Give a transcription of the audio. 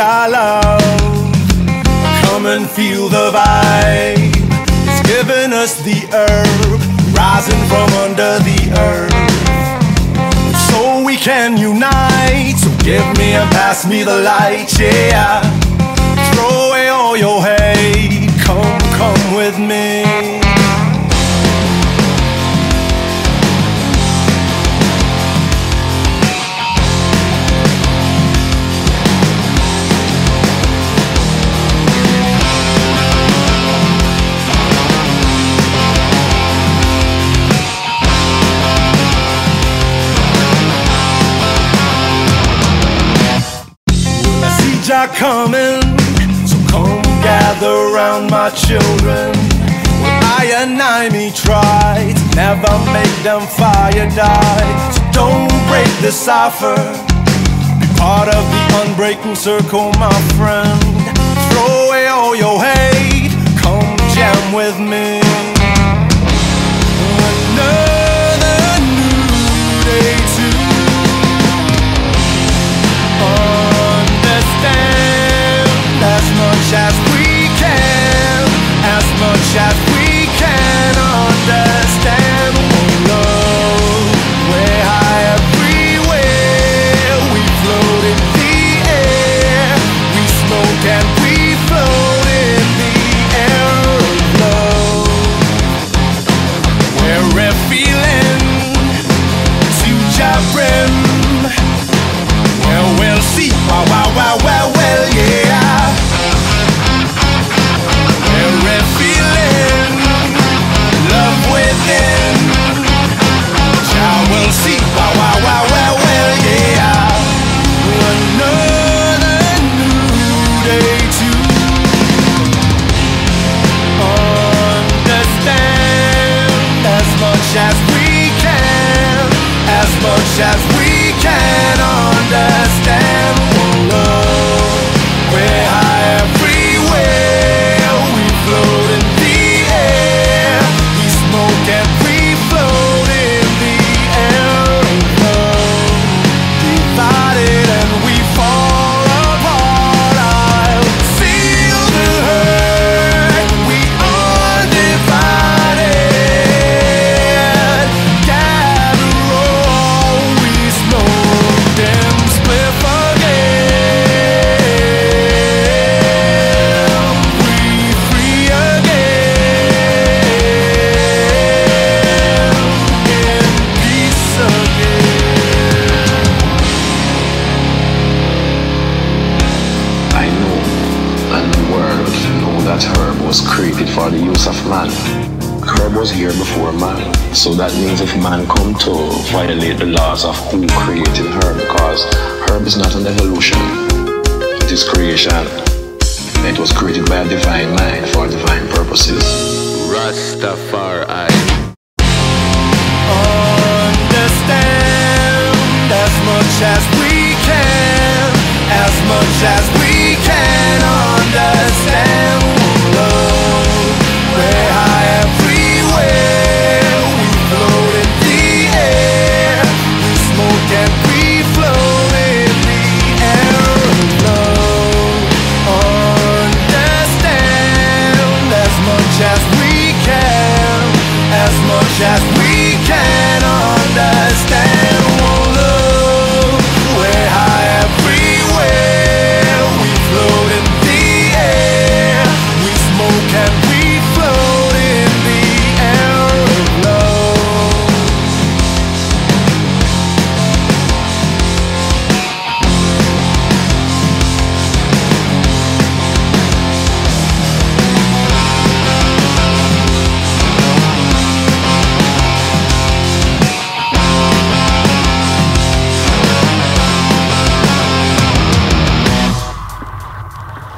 Jah love. Come and feel the vibe. It's giving us the herb, rising from under the earth. So we can unite. So give me and pass me the light, yeah. See Jah coming, so come gather round my children. When I and I me to never make them fire die. So don't break the cipher. Be part of the unbreaking circle, my friend. Throw away all your hate. Come jam with me. As much as we can, as much as we can understand. We're high use of man. Herb was here before man, so that means if man come to violate the laws of who created herb, because herb is not an evolution, it is creation. It was created by a divine mind for divine purposes. Rastafari.